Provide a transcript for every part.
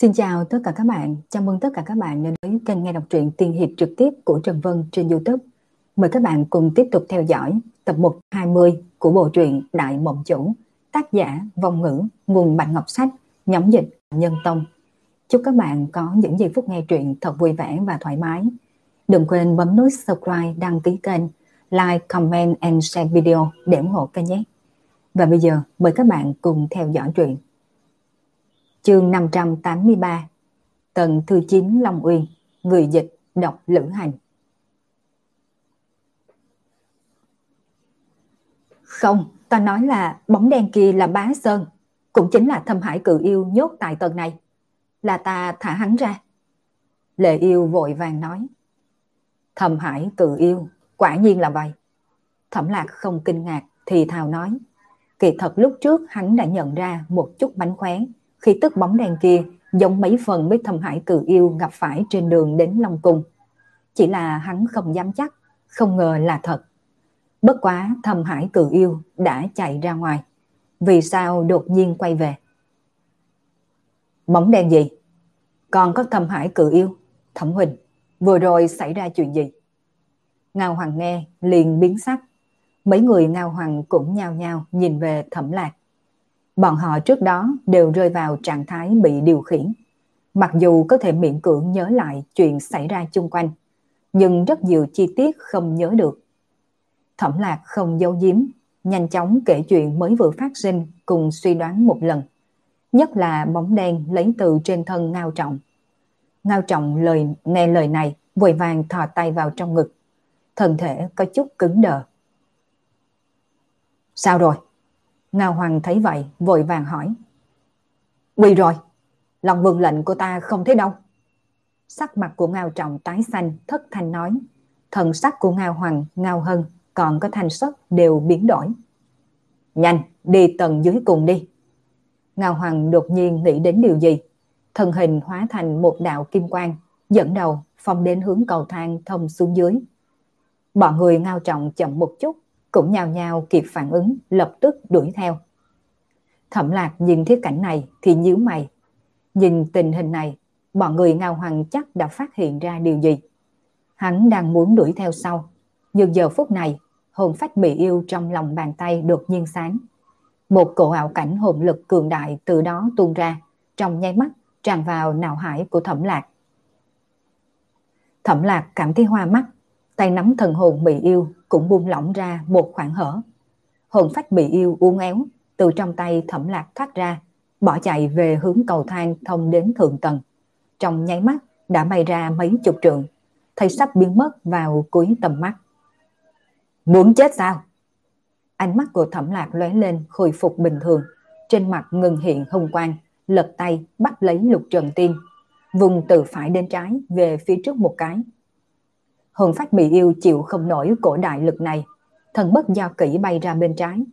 Xin chào tất cả các bạn, chào mừng tất cả các bạn đến với kênh nghe đọc truyện tiên hiệp trực tiếp của Trần Vân trên YouTube. Mời các bạn cùng tiếp tục theo dõi tập 120 của bộ truyện Đại Mộng Chủ, tác giả Vong Ngữ, nguồn Bạch Ngọc Sách, nhóm dịch Nhân Tông. Chúc các bạn có những giây phút nghe truyện thật vui vẻ và thoải mái. Đừng quên bấm nút subscribe, đăng ký kênh, like, comment and share video để ủng hộ kênh nhé. Và bây giờ mời các bạn cùng theo dõi truyện. Chương 583 Tần thứ Chín Long Uyên Người dịch đọc lữ hành. Không, ta nói là bóng đen kia là bá Sơn Cũng chính là thâm hải cự yêu nhốt tại tầng này. Là ta thả hắn ra. Lệ yêu vội vàng nói Thâm hải cự yêu Quả nhiên là vậy. Thẩm lạc không kinh ngạc thì thào nói Kỳ thật lúc trước hắn đã nhận ra một chút bánh khóe khi tức bóng đèn kia giống mấy phần với thầm hải cự yêu gặp phải trên đường đến Long Cung. Chỉ là hắn không dám chắc, không ngờ là thật. Bất quá thầm hải cự yêu đã chạy ra ngoài. Vì sao đột nhiên quay về? Bóng đèn gì? Còn có thầm hải cự yêu, thẩm huỳnh, vừa rồi xảy ra chuyện gì? Ngao Hoàng nghe liền biến sắc. Mấy người Ngao Hoàng cũng nhao nhao nhìn về thẩm lạc. Bọn họ trước đó đều rơi vào trạng thái bị điều khiển. Mặc dù có thể miễn cưỡng nhớ lại chuyện xảy ra chung quanh, nhưng rất nhiều chi tiết không nhớ được. Thẩm lạc không giấu giếm, nhanh chóng kể chuyện mới vừa phát sinh cùng suy đoán một lần. Nhất là bóng đen lấy từ trên thân Ngao Trọng. Ngao Trọng lời nghe lời này vội vàng thò tay vào trong ngực. Thân thể có chút cứng đờ. Sao rồi? Ngao Hoàng thấy vậy, vội vàng hỏi. Quỳ rồi, lòng vương lệnh của ta không thấy đâu. Sắc mặt của Ngao Trọng tái xanh, thất thanh nói. Thần sắc của Ngao Hoàng, Ngao Hân, còn có thanh sắc đều biến đổi. Nhanh, đi tầng dưới cùng đi. Ngao Hoàng đột nhiên nghĩ đến điều gì? thân hình hóa thành một đạo kim quang, dẫn đầu phong đến hướng cầu thang thông xuống dưới. Bọn người Ngao Trọng chậm một chút, cũng nhào nhào kịp phản ứng, lập tức đuổi theo. Thẩm lạc nhìn thiết cảnh này thì nhíu mày. Nhìn tình hình này, bọn người ngao hoàng chắc đã phát hiện ra điều gì. Hắn đang muốn đuổi theo sau, nhưng giờ phút này, hồn phách bị yêu trong lòng bàn tay đột nhiên sáng. Một cổ ảo cảnh hồn lực cường đại từ đó tuôn ra, trong nháy mắt tràn vào não hải của thẩm lạc. Thẩm lạc cảm thấy hoa mắt, tay nắm thần hồn bị yêu cũng buông lỏng ra một khoảng hở. Hồn phách bị yêu uốn éo, từ trong tay thẩm lạc thoát ra, bỏ chạy về hướng cầu thang thông đến thượng tầng. Trong nháy mắt đã bay ra mấy chục trượng, thấy sắp biến mất vào cuối tầm mắt. Muốn chết sao? Ánh mắt của thẩm lạc lóe lên khôi phục bình thường, trên mặt ngừng hiện hung quang, lật tay bắt lấy lục trần tiên, vùng từ phải đến trái về phía trước một cái, hồn phách bị yêu chịu không nổi cổ đại lực này, thần bất giao kỹ bay ra bên trái.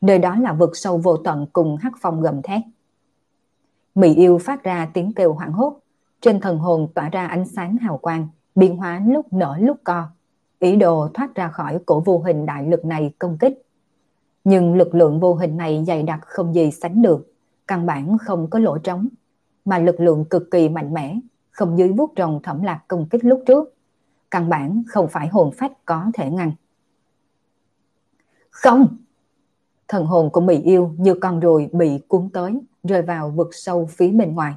Nơi đó là vực sâu vô tận cùng hắc phong gầm thét. Mỹ yêu phát ra tiếng kêu hoảng hốt, trên thần hồn tỏa ra ánh sáng hào quang, biến hóa lúc nở lúc co, ý đồ thoát ra khỏi cổ vô hình đại lực này công kích. Nhưng lực lượng vô hình này dày đặc không gì sánh được, căn bản không có lỗ trống, mà lực lượng cực kỳ mạnh mẽ, không dưới vuốt rồng thẩm lạc công kích lúc trước căn bản không phải hồn phách có thể ngăn. Không! Thần hồn của Mỹ yêu như con ruồi bị cuốn tới, rơi vào vực sâu phía bên ngoài.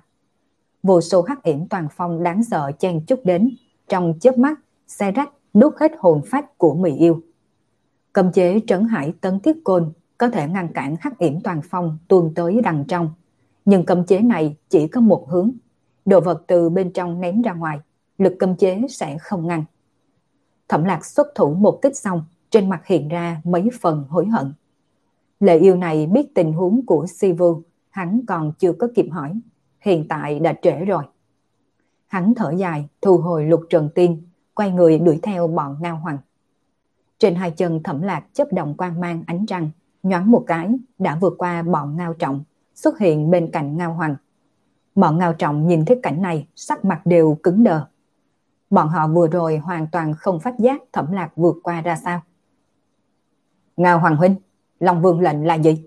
Vô số hắc yểm toàn phong đáng sợ chen chút đến, trong chớp mắt, xe rách đốt hết hồn phách của Mỹ yêu. Cầm chế trấn hải tấn thiết côn có thể ngăn cản hắc yểm toàn phong tuôn tới đằng trong. Nhưng cầm chế này chỉ có một hướng. Đồ vật từ bên trong ném ra ngoài lực cấm chế sẽ không ngăn. Thẩm lạc xuất thủ một kích xong, trên mặt hiện ra mấy phần hối hận. Lệ yêu này biết tình huống của Sivu, hắn còn chưa có kịp hỏi, hiện tại đã trễ rồi. Hắn thở dài, thu hồi lục trần tiên, quay người đuổi theo bọn ngao hoàng. Trên hai chân thẩm lạc chấp động quang mang ánh trăng, nhoáng một cái, đã vượt qua bọn ngao trọng, xuất hiện bên cạnh ngao hoàng. Bọn ngao trọng nhìn thấy cảnh này, sắc mặt đều cứng đờ. Bọn họ vừa rồi hoàn toàn không phát giác thẩm lạc vượt qua ra sao. Ngao Hoàng Huynh, Long Vương lệnh là gì?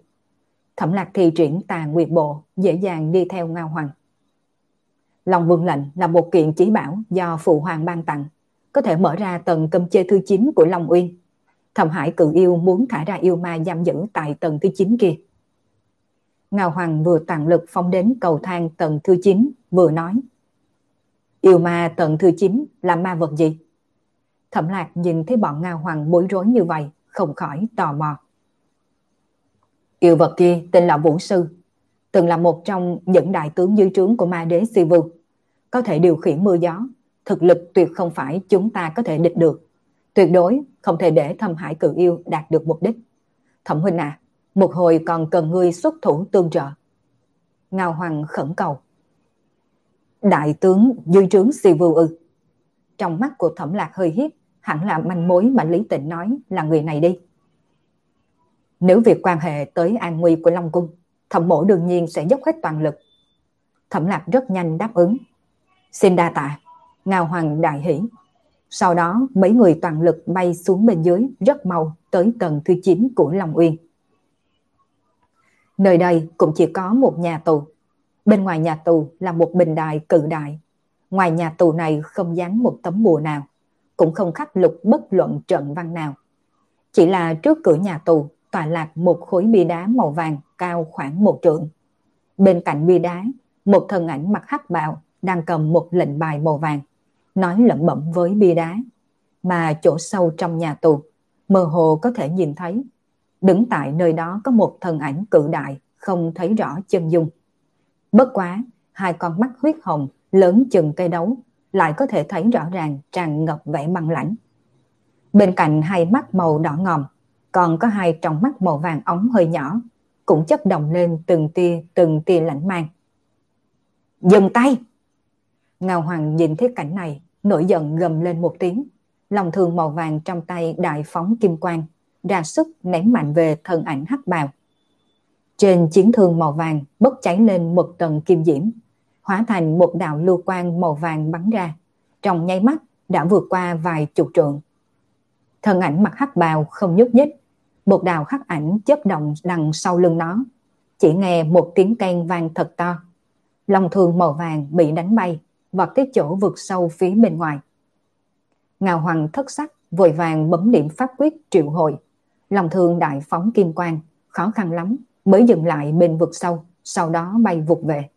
Thẩm lạc thi triển tà nguyệt bộ, dễ dàng đi theo Ngao Hoàng. Long Vương lệnh là một kiện chỉ bảo do Phụ Hoàng ban tặng, có thể mở ra tầng cơm chê thứ 9 của Long Uyên. thẩm Hải cự yêu muốn thả ra yêu ma giam giữ tại tầng thứ 9 kia. Ngao Hoàng vừa tàn lực phóng đến cầu thang tầng thứ 9, vừa nói. Yêu ma tận thứ 9 là ma vật gì? Thẩm lạc nhìn thấy bọn Nga Hoàng bối rối như vậy, không khỏi tò mò. Yêu vật kia tên là Vũ Sư, từng là một trong những đại tướng dưới trướng của ma đế Sivu. Có thể điều khiển mưa gió, thực lực tuyệt không phải chúng ta có thể địch được. Tuyệt đối không thể để thâm hải cự yêu đạt được mục đích. Thẩm huynh à, một hồi còn cần ngươi xuất thủ tương trợ. Ngao Hoàng khẩn cầu. Đại tướng dưới trướng Sivu ư. Trong mắt của thẩm lạc hơi hiếp, hẳn là manh mối mà Lý Tịnh nói là người này đi. Nếu việc quan hệ tới an nguy của Long Cung, thẩm mổ đương nhiên sẽ dốc hết toàn lực. Thẩm lạc rất nhanh đáp ứng. Xin đa tạ, Ngao Hoàng đại hỷ. Sau đó mấy người toàn lực bay xuống bên dưới rất mau tới tầng thứ 9 của Long Uyên. Nơi đây cũng chỉ có một nhà tù. Bên ngoài nhà tù là một bình đài cự đại. Ngoài nhà tù này không dán một tấm bùa nào, cũng không khắc lục bất luận trận văn nào. Chỉ là trước cửa nhà tù tọa lạc một khối bia đá màu vàng cao khoảng một trượng. Bên cạnh bia đá, một thân ảnh mặc hắc bạo đang cầm một lệnh bài màu vàng, nói lẩm bẩm với bia đá, mà chỗ sâu trong nhà tù, mơ hồ có thể nhìn thấy. Đứng tại nơi đó có một thân ảnh cự đại, không thấy rõ chân dung. Bất quá, hai con mắt huyết hồng lớn chừng cây đấu lại có thể thấy rõ ràng tràn ngập vẻ băng lãnh. Bên cạnh hai mắt màu đỏ ngòm còn có hai trong mắt màu vàng ống hơi nhỏ, cũng chấp động lên từng tia từng tia lãnh mang. Dừng tay! Ngao Hoàng nhìn thấy cảnh này, nổi giận gầm lên một tiếng. Lòng thường màu vàng trong tay đại phóng kim quang, ra sức ném mạnh về thân ảnh hắc bào. Trên chiến thương màu vàng bốc cháy lên một tầng kim diễm, hóa thành một đạo lưu quang màu vàng bắn ra. Trong nháy mắt đã vượt qua vài chục trượng. Thân ảnh mặt hắc bào không nhúc nhích, một đạo hắc ảnh chớp động đằng sau lưng nó. Chỉ nghe một tiếng can vang thật to. Long thương màu vàng bị đánh bay, vọt tới chỗ vượt sâu phía bên ngoài. Ngào Hoàng thất sắc, vội vàng bấm điểm pháp quyết triệu hồi. lòng thương đại phóng kim quang, khó khăn lắm mới dừng lại bên vực sâu, sau đó bay vụt về.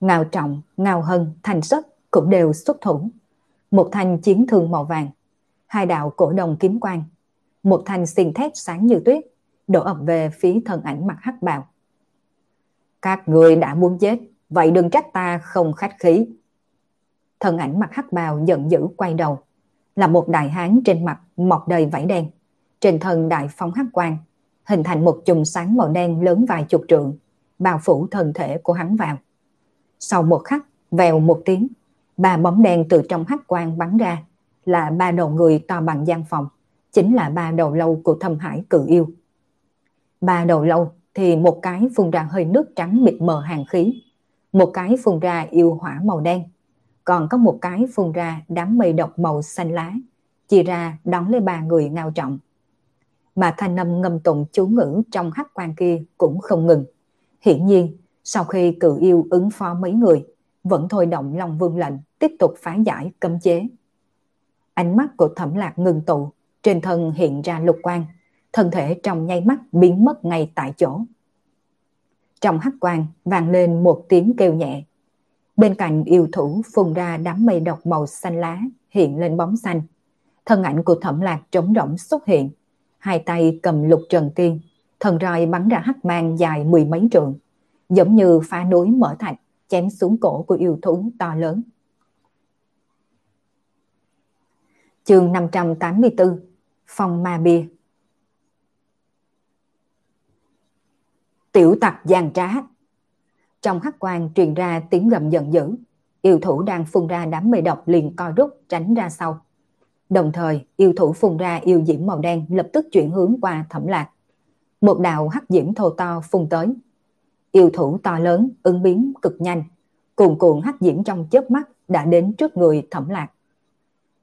Ngào Trọng, Ngào Hân, Thành Sất cũng đều xuất thủ. Một thanh chiến thương màu vàng, hai đạo cổ đồng kiếm quang một thanh xiên thép sáng như tuyết, đổ ập về phía thân ảnh mặt hắc bào. Các người đã muốn chết, vậy đừng trách ta không khách khí. Thân ảnh mặt hắc bào giận dữ quay đầu, là một đại hán trên mặt mọc đầy vảy đen, trên thân đại phong hắc quang, hình thành một chùm sáng màu đen lớn vài chục trượng, bao phủ thân thể của hắn vào. Sau một khắc, vèo một tiếng, ba bóng đen từ trong hắc quang bắn ra, là ba đầu người to bằng gian phòng chính là ba đầu lâu của thâm hải cự yêu. Ba đầu lâu thì một cái phun ra hơi nước trắng mịt mờ hàng khí, một cái phun ra yêu hỏa màu đen, còn có một cái phun ra đám mây độc màu xanh lá, chia ra đón lấy ba người ngao trọng. Mà thanh âm ngâm tụng chú ngữ trong hắc quan kia cũng không ngừng. Hiển nhiên, sau khi cự yêu ứng phó mấy người, vẫn thôi động lòng vương lệnh tiếp tục phá giải cấm chế. Ánh mắt của thẩm lạc ngừng tụ, trên thân hiện ra lục quang, thân thể trong nháy mắt biến mất ngay tại chỗ. Trong hắc quang vang lên một tiếng kêu nhẹ. Bên cạnh yêu thủ phun ra đám mây độc màu xanh lá hiện lên bóng xanh. Thân ảnh của thẩm lạc trống rỗng xuất hiện. Hai tay cầm lục trần tiên, thần roi bắn ra hắc mang dài mười mấy trượng. Giống như phá núi mở thạch, chém xuống cổ của yêu thú to lớn. Chương 584 Phong ma bia Tiểu tặc gian trá Trong hắc quang truyền ra tiếng gầm giận dữ Yêu thủ đang phun ra đám mây độc liền co rút tránh ra sau Đồng thời yêu thủ phun ra yêu diễm màu đen lập tức chuyển hướng qua thẩm lạc. Một đạo hắc diễm thô to phun tới. Yêu thủ to lớn ứng biến cực nhanh. Cuồn cuộn hắc diễm trong chớp mắt đã đến trước người thẩm lạc.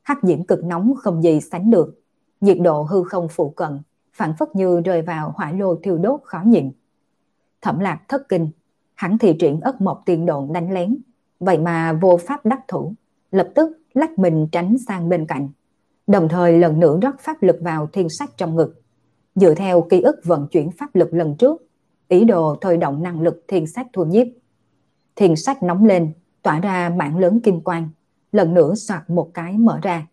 Hắc diễm cực nóng không gì sánh được. Nhiệt độ hư không phụ cận, phản phất như rơi vào hỏa lô thiêu đốt khó nhịn. Thẩm lạc thất kinh, hắn thì triển ất mộc tiền độn đánh lén, vậy mà vô pháp đắc thủ, lập tức lách mình tránh sang bên cạnh, đồng thời lần nữa rót pháp lực vào thiên sách trong ngực. Dựa theo ký ức vận chuyển pháp lực lần trước, ý đồ thôi động năng lực thiên sách thu nhiếp. Thiên sách nóng lên, tỏa ra mảng lớn kim quang, lần nữa soạt một cái mở ra.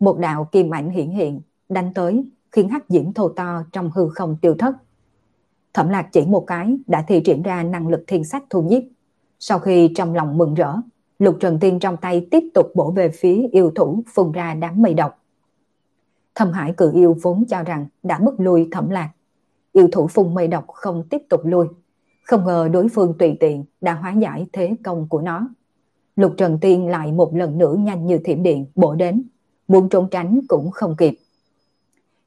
Một đạo kim ảnh hiện hiện, đánh tới, khiến hắc diễm thô to trong hư không tiêu thất. Thẩm lạc chỉ một cái đã thi triển ra năng lực thiên sách thu nhiếp. Sau khi trong lòng mừng rỡ, lục trần tiên trong tay tiếp tục bổ về phía yêu thủ phun ra đám mây độc. Thâm hải cự yêu vốn cho rằng đã bước lui thẩm lạc. Yêu thủ phun mây độc không tiếp tục lui. Không ngờ đối phương tùy tiện đã hóa giải thế công của nó. Lục Trần Tiên lại một lần nữa nhanh như thiểm điện bổ đến, muốn trốn tránh cũng không kịp.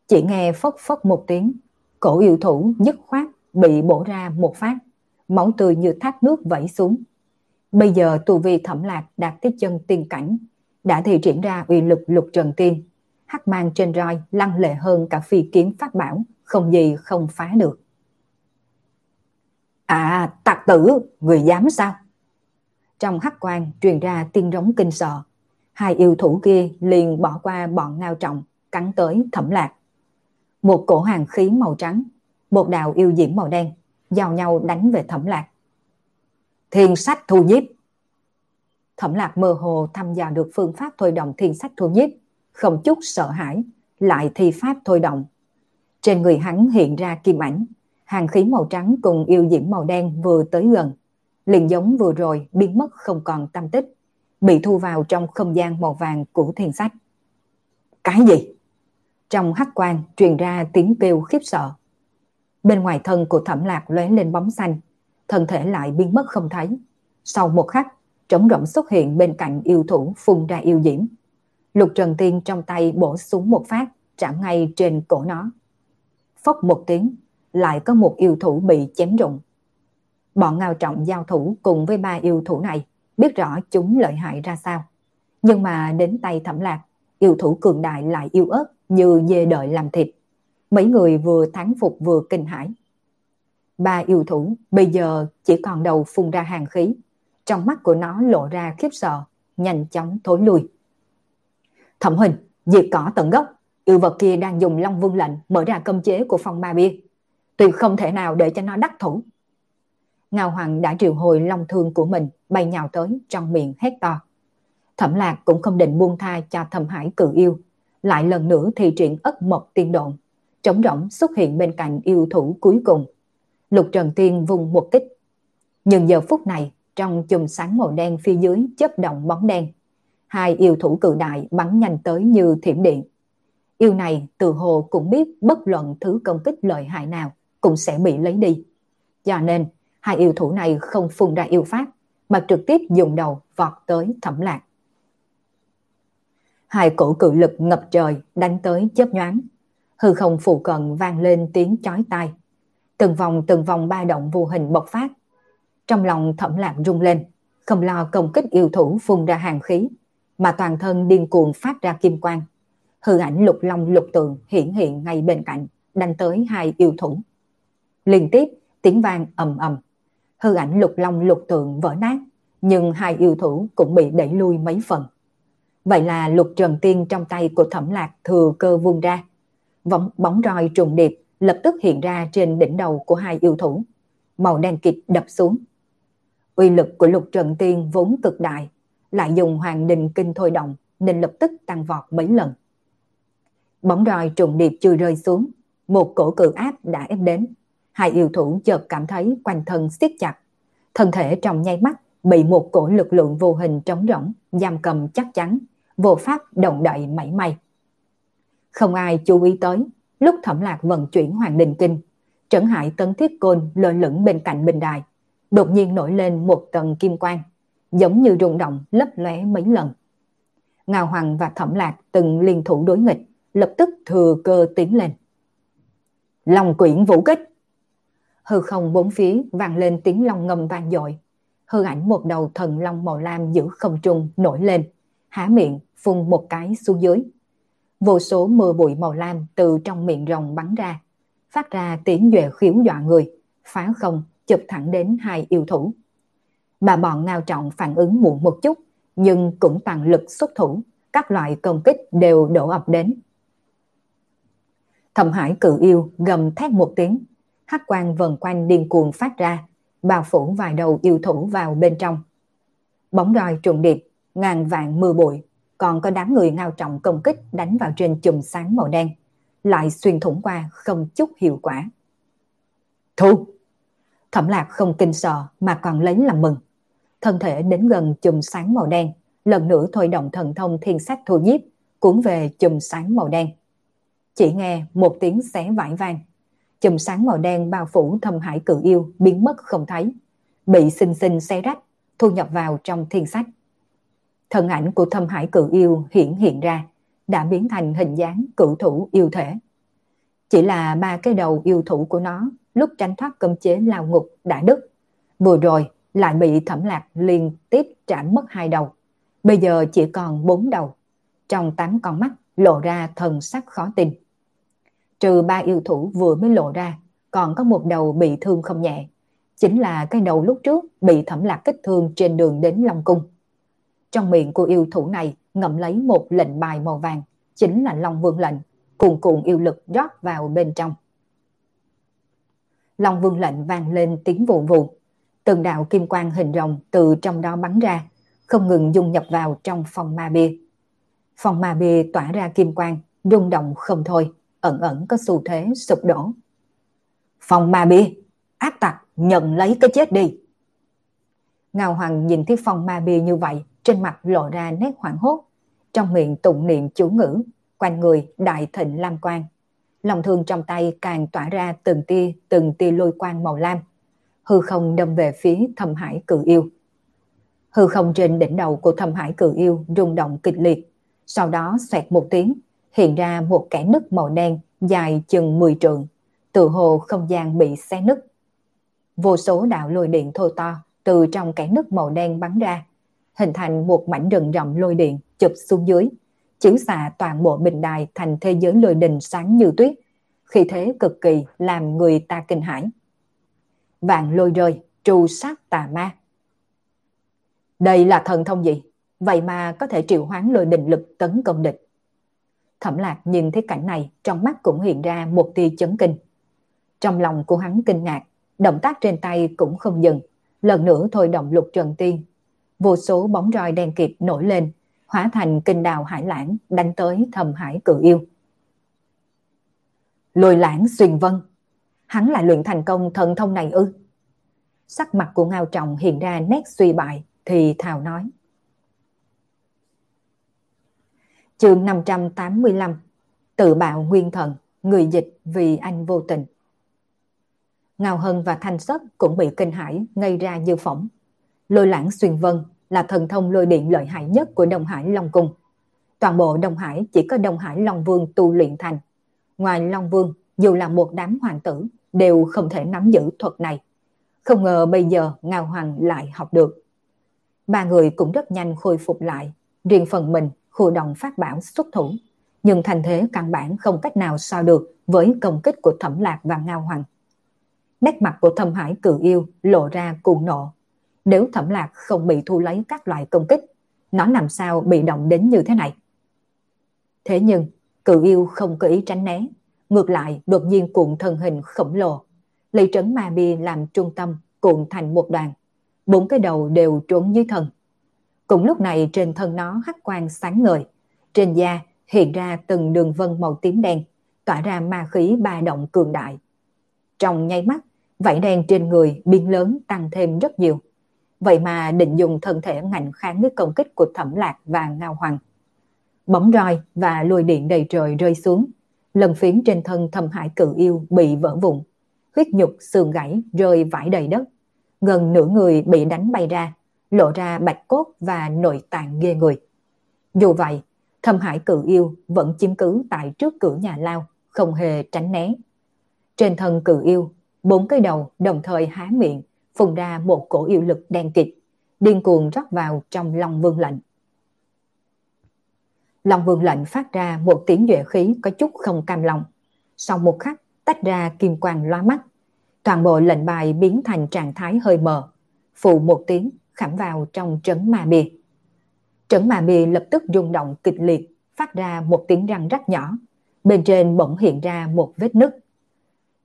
Chỉ nghe phốc phốc một tiếng, cổ yêu thủ dứt khoát bị bổ ra một phát, máu tươi như thác nước vẩy xuống. Bây giờ tù vi thẩm lạc đạt tới chân tiên cảnh, đã thì triển ra uy lực lục trần tiên. Hắc mang trên roi lăng lệ hơn cả phi kiếm pháp bảo, không gì không phá được. À, tặc tử, người dám sao? Trong hắc quan truyền ra tiên rống kinh sợ. Hai yêu thủ kia liền bỏ qua bọn ngao trọng, cắn tới thẩm lạc. Một cổ hàng khí màu trắng, một đạo yêu diễm màu đen, giao nhau đánh về thẩm lạc. Thiên sách thu nhiếp. Thẩm lạc mơ hồ thăm dò được phương pháp thôi động thiên sách thu nhiếp, không chút sợ hãi, lại thi pháp thôi động. Trên người hắn hiện ra kim ảnh, hàng khí màu trắng cùng yêu diễm màu đen vừa tới gần, liền giống vừa rồi biến mất không còn tâm tích, bị thu vào trong không gian màu vàng của thiên sách. Cái gì? Trong hắc quan truyền ra tiếng kêu khiếp sợ. Bên ngoài thân của thẩm lạc lóe lên bóng xanh, thân thể lại biến mất không thấy. Sau một khắc, trống rỗng xuất hiện bên cạnh yêu thủ phun ra yêu diễm. Lục Trần Tiên trong tay bổ xuống một phát, chạm ngay trên cổ nó. Phốc một tiếng, lại có một yêu thủ bị chém rụng. Bọn ngao trọng giao thủ cùng với ba yêu thủ này, biết rõ chúng lợi hại ra sao. Nhưng mà đến tay thẩm lạc, yêu thủ cường đại lại yêu ớt như dê đợi làm thịt. Mấy người vừa thắng phục vừa kinh hãi. Ba yêu thủ bây giờ chỉ còn đầu phun ra hàng khí. Trong mắt của nó lộ ra khiếp sợ, nhanh chóng thối lui. Thẩm Huỳnh, diệt cỏ tận gốc, yêu vật kia đang dùng long vương lệnh mở ra cơm chế của phong ma bia. Tuyệt không thể nào để cho nó đắc thủ. Ngao Hoàng đã triệu hồi long thương của mình bay nhào tới trong miệng hét to. Thẩm Lạc cũng không định buông tha cho thầm hải cự yêu. Lại lần nữa thì triển ất mộc tiên độn. Trống rỗng xuất hiện bên cạnh yêu thủ cuối cùng. Lục Trần Tiên vùng một kích. Nhưng giờ phút này, trong chùm sáng màu đen phía dưới chớp động bóng đen. Hai yêu thủ cự đại bắn nhanh tới như thiểm điện. Yêu này từ hồ cũng biết bất luận thứ công kích lợi hại nào cũng sẽ bị lấy đi. Cho nên, hai yêu thủ này không phun ra yêu pháp, mà trực tiếp dùng đầu vọt tới thẩm lạc. Hai cổ cự lực ngập trời đánh tới chớp nhoáng. Hư không phụ cận vang lên tiếng chói tai. Từng vòng từng vòng ba động vô hình bộc phát. Trong lòng thẩm lạc rung lên, không lo công kích yêu thủ phun ra hàng khí, mà toàn thân điên cuồng phát ra kim quang. Hư ảnh lục long lục tượng hiện hiện ngay bên cạnh, đánh tới hai yêu thủ. Liên tiếp, tiếng vang ầm ầm. Hư ảnh lục long lục tượng vỡ nát, nhưng hai yêu thủ cũng bị đẩy lui mấy phần. Vậy là lục trần tiên trong tay của thẩm lạc thừa cơ vung ra. Vóng, bóng roi trùng điệp lập tức hiện ra trên đỉnh đầu của hai yêu thủ. Màu đen kịch đập xuống. Uy lực của lục trần tiên vốn cực đại, lại dùng hoàng đình kinh thôi động nên lập tức tăng vọt mấy lần. Bóng roi trùng điệp chưa rơi xuống, một cổ cự áp đã ép đến. Hai yêu thủ chợt cảm thấy quanh thân siết chặt. Thân thể trong nháy mắt bị một cổ lực lượng vô hình trống rỗng, giam cầm chắc chắn, vô pháp động đậy mảy may. Không ai chú ý tới, lúc thẩm lạc vận chuyển Hoàng Đình Kinh, trấn hải tấn thiết côn lơ lửng bên cạnh bình đài, đột nhiên nổi lên một tầng kim quang, giống như rung động lấp lóe mấy lần. ngào Hoàng và Thẩm Lạc từng liên thủ đối nghịch, lập tức thừa cơ tiến lên. Long quyển vũ kích Hư không bốn phía vang lên tiếng long ngầm vang dội. Hư ảnh một đầu thần long màu lam giữ không trung nổi lên, há miệng phun một cái xuống dưới. Vô số mưa bụi màu lam từ trong miệng rồng bắn ra, phát ra tiếng duệ khiếu dọa người, phá không chụp thẳng đến hai yêu thủ. Bà bọn ngao trọng phản ứng muộn một chút, nhưng cũng toàn lực xuất thủ, các loại công kích đều đổ ập đến. Thẩm hải cự yêu gầm thét một tiếng, hắc quang vần quanh điên cuồng phát ra, bao phủ vài đầu yêu thủ vào bên trong. Bóng roi trùng điệp, ngàn vạn mưa bụi, còn có đám người ngao trọng công kích đánh vào trên chùm sáng màu đen, lại xuyên thủng qua không chút hiệu quả. Thu! Thẩm lạc không kinh sợ mà còn lấy làm mừng. Thân thể đến gần chùm sáng màu đen, lần nữa thôi động thần thông thiên sách thu nhiếp, cuốn về chùm sáng màu đen. Chỉ nghe một tiếng xé vải vang. Chùm sáng màu đen bao phủ thâm hải cự yêu biến mất không thấy, bị xinh xinh xé rách, thu nhập vào trong thiên sách. Thân ảnh của thâm hải cự yêu hiện hiện ra, đã biến thành hình dáng cự thủ yêu thể. Chỉ là ba cái đầu yêu thủ của nó lúc tránh thoát cấm chế lao ngục đã đứt. Vừa rồi lại bị thẩm lạc liên tiếp trảm mất hai đầu. Bây giờ chỉ còn bốn đầu. Trong tám con mắt lộ ra thần sắc khó tin. Trừ ba yêu thủ vừa mới lộ ra, còn có một đầu bị thương không nhẹ. Chính là cái đầu lúc trước bị thẩm lạc kích thương trên đường đến Long Cung. Trong miệng của yêu thủ này ngậm lấy một lệnh bài màu vàng, chính là Long Vương lệnh, cuồn cuộn yêu lực rót vào bên trong. Long Vương lệnh vang lên tiếng vụ vụ. Từng đạo kim quang hình rồng từ trong đó bắn ra, không ngừng dung nhập vào trong phòng ma bia. Phòng ma bia tỏa ra kim quang, rung động không thôi, ẩn ẩn có xu thế sụp đổ. Phòng ma bia, ác tặc, nhận lấy cái chết đi. Ngao Hoàng nhìn thấy phòng ma bia như vậy, trên mặt lộ ra nét hoảng hốt, trong miệng tụng niệm chú ngữ, quanh người đại thịnh lam quang. Lòng thương trong tay càng tỏa ra từng tia, từng tia lôi quang màu lam. Hư không đâm về phía thâm hải cự yêu. Hư không trên đỉnh đầu của thâm hải cự yêu rung động kịch liệt. Sau đó xoẹt một tiếng, hiện ra một kẻ nứt màu đen dài chừng 10 trượng. Tự hồ không gian bị xé nứt. Vô số đạo lôi điện thô to từ trong kẻ nứt màu đen bắn ra, hình thành một mảnh rừng rộng lôi điện chụp xuống dưới, chiếu xạ toàn bộ bình đài thành thế giới lôi đình sáng như tuyết, khi thế cực kỳ làm người ta kinh hãi. Vạn lôi rơi, trù sát tà ma. Đây là thần thông gì? Vậy mà có thể triệu hoán lôi đình lực tấn công địch. Thẩm lạc nhìn thấy cảnh này, trong mắt cũng hiện ra một tia chấn kinh. Trong lòng của hắn kinh ngạc, động tác trên tay cũng không dừng, lần nữa thôi động lục trần tiên. Vô số bóng roi đen kịt nổi lên, hóa thành kinh đào hải lãng đánh tới thầm hải cự yêu. Lôi lãng xuyên vân, hắn lại luyện thành công thần thông này ư? Sắc mặt của Ngao Trọng hiện ra nét suy bại, thì thào nói. Chương 585 Tự bạo nguyên thần, người dịch vì anh vô tình. Ngao Hân và Thanh Sất cũng bị kinh hãi ngây ra như phỏng. Lôi lãng xuyên vân là thần thông lôi điện lợi hại nhất của Đông Hải Long Cung. Toàn bộ Đông Hải chỉ có Đông Hải Long Vương tu luyện thành. Ngoài Long Vương, dù là một đám hoàng tử, đều không thể nắm giữ thuật này. Không ngờ bây giờ Ngao Hoàng lại học được. Ba người cũng rất nhanh khôi phục lại. Riêng phần mình, khu động phát bảo xuất thủ. Nhưng thành thế căn bản không cách nào so được với công kích của Thẩm Lạc và Ngao Hoàng. Nét mặt của Thâm Hải cự yêu lộ ra cuồng nộ, nếu thẩm lạc không bị thu lấy các loại công kích, nó làm sao bị động đến như thế này? Thế nhưng, cự yêu không có ý tránh né, ngược lại đột nhiên cuộn thân hình khổng lồ, lấy trấn ma bi làm trung tâm cuộn thành một đoàn, bốn cái đầu đều trốn dưới thân. cũng lúc này trên thân nó hắc quang sáng ngời, trên da hiện ra từng đường vân màu tím đen, tỏa ra ma khí ba động cường đại. Trong nháy mắt, vảy đen trên người biên lớn tăng thêm rất nhiều vậy mà định dùng thân thể ngạnh kháng với công kích của thẩm lạc và ngao hoàng. Bóng roi và lùi điện đầy trời rơi xuống, lần phiến trên thân thâm hải cự yêu bị vỡ vụn, huyết nhục xương gãy rơi vãi đầy đất, gần nửa người bị đánh bay ra, lộ ra bạch cốt và nội tạng ghê người. Dù vậy, thâm hải cự yêu vẫn chiếm cứ tại trước cửa nhà lao, không hề tránh né. Trên thân cự yêu, bốn cái đầu đồng thời há miệng, phun ra một cổ yêu lực đen kịt, điên cuồng rót vào trong lòng Vương lệnh. Long Vương lệnh phát ra một tiếng duệ khí có chút không cam lòng. Sau một khắc tách ra kim quang loa mắt. Toàn bộ lệnh bài biến thành trạng thái hơi mờ, phụ một tiếng khảm vào trong trấn ma bia. Trấn ma bia lập tức rung động kịch liệt, phát ra một tiếng răng rắc nhỏ. Bên trên bỗng hiện ra một vết nứt.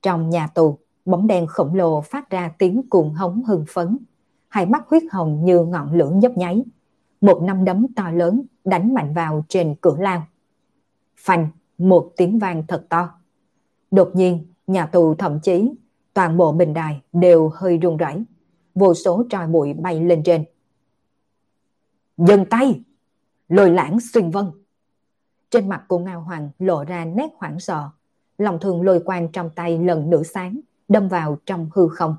Trong nhà tù, bóng đen khổng lồ phát ra tiếng cuồng hống hưng phấn. Hai mắt huyết hồng như ngọn lửa nhấp nháy. Một năm đấm to lớn đánh mạnh vào trên cửa lao. Phanh, một tiếng vang thật to. Đột nhiên, nhà tù thậm chí toàn bộ bình đài đều hơi rung rẩy, vô số tròi bụi bay lên trên. Dừng tay! Lôi lãng xuyên vân! Trên mặt của Ngao Hoàng lộ ra nét hoảng sợ, lòng thường lôi quang trong tay lần nửa sáng, đâm vào trong hư không.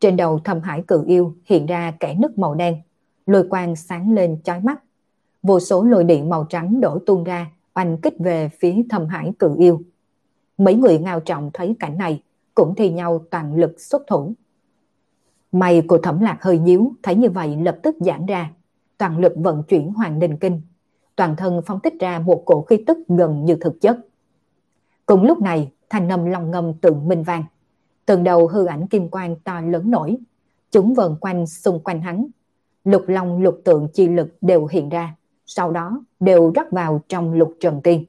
Trên đầu thầm hải cự yêu hiện ra kẻ nứt màu đen, lôi quang sáng lên chói mắt. Vô số lôi điện màu trắng đổ tuôn ra, oanh kích về phía thầm hải cự yêu. Mấy người ngao trọng thấy cảnh này, cũng thi nhau toàn lực xuất thủ. Mày của thẩm lạc hơi nhíu, thấy như vậy lập tức giãn ra, toàn lực vận chuyển hoàng đình kinh, toàn thân phóng tích ra một cổ khí tức gần như thực chất. Cùng lúc này, thanh âm lòng ngầm tượng minh vang, từng đầu hư ảnh kim quang to lớn nổi, chúng vần quanh xung quanh hắn. Lục long lục tượng chi lực đều hiện ra, sau đó đều rắc vào trong lục trần tiên.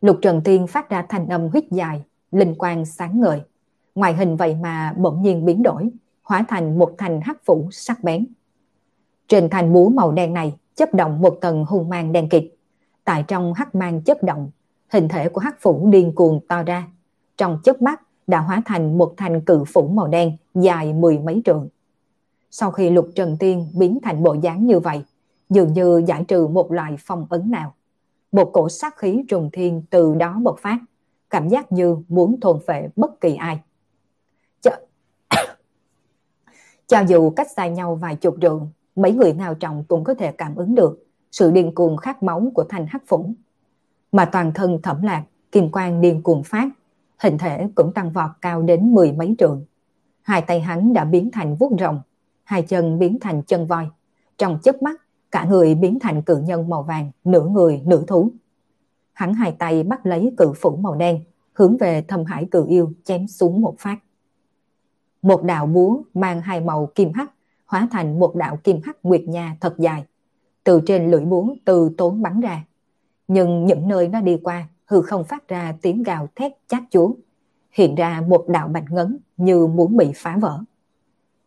Lục trần tiên phát ra thanh âm huyết dài, linh quang sáng ngời. Ngoài hình vậy mà bỗng nhiên biến đổi, hóa thành một thành hắc phủ sắc bén. Trên thành búa màu đen này chấp động một tầng hung mang đen kịt. Tại trong hắc mang chấp động, hình thể của hắc phủ điên cuồng to ra. Trong chớp mắt đã hóa thành một thành cự phủ màu đen dài mười mấy trượng. Sau khi lục trần tiên biến thành bộ dáng như vậy, dường như giải trừ một loại phong ấn nào. Một cổ sát khí trùng thiên từ đó bộc phát, cảm giác như muốn thôn phệ bất kỳ ai. Cho, cho dù cách xa nhau vài chục trượng, mấy người nào trọng cũng có thể cảm ứng được sự điên cuồng khát máu của thanh hắc phủng. Mà toàn thân thẩm lạc, kim quang điên cuồng phát, hình thể cũng tăng vọt cao đến mười mấy trượng. Hai tay hắn đã biến thành vuốt rồng, hai chân biến thành chân voi. Trong chớp mắt, cả người biến thành cự nhân màu vàng, nửa người, nửa thú. Hắn hai tay bắt lấy cự phủ màu đen, hướng về thâm hải cự yêu chém xuống một phát. Một đạo búa mang hai màu kim hắc hóa thành một đạo kim hắc nguyệt nha thật dài. Từ trên lưỡi búa từ tốn bắn ra. Nhưng những nơi nó đi qua hư không phát ra tiếng gào thét chát chúa. Hiện ra một đạo bạch ngấn như muốn bị phá vỡ.